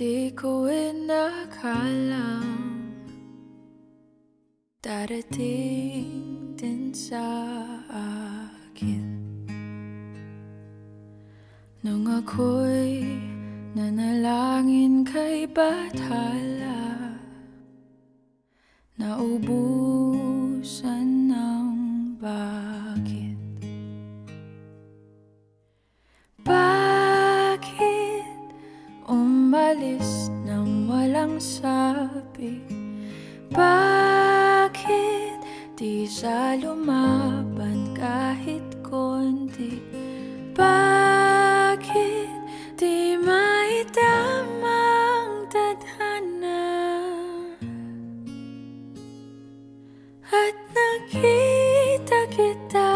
Di ko inakalam Darating din sa akin. Nung ako'y nanalangin kay Bathala Naubusan ng bakit Bakit di siya lumaban kahit konti? Bakit di maitama ang tadhana? At nakita kita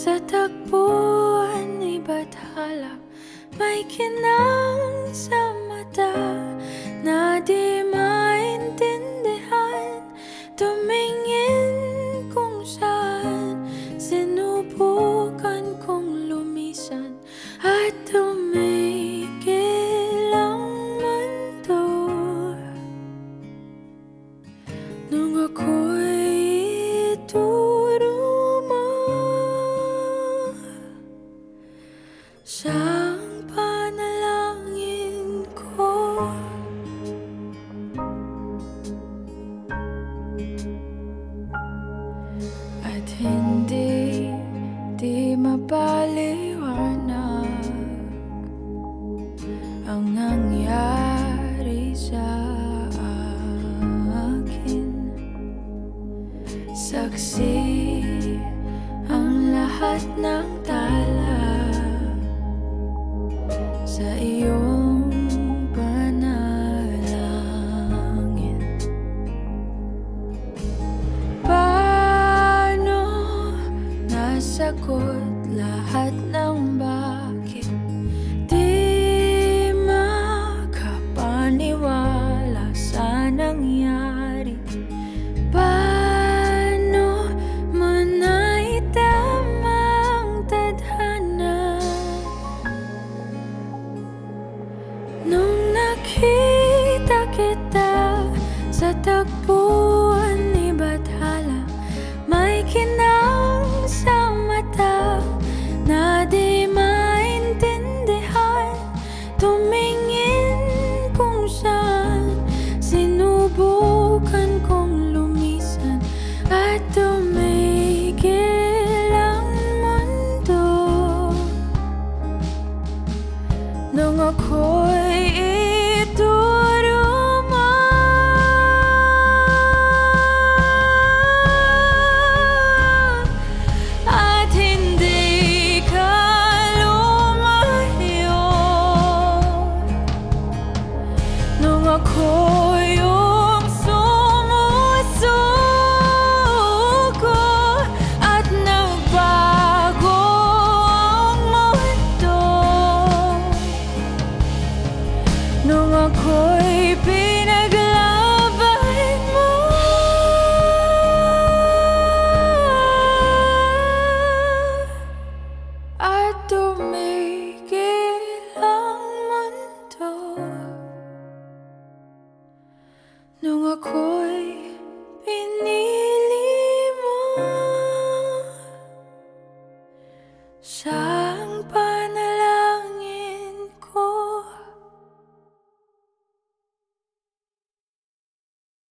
sa tagpuan ni Bathala May kinang sa mata na di hindi di mapaliwanag Ang nangyari sa akin. Saksi ang lahat ng tala sa tagpuan ni Bathala May kinang sa mata na di maintindihan. Tumingin kung saan sinubukan kong lumisan At tumigil ang mundo. Nung ako'y ituro Nung Nung ako'y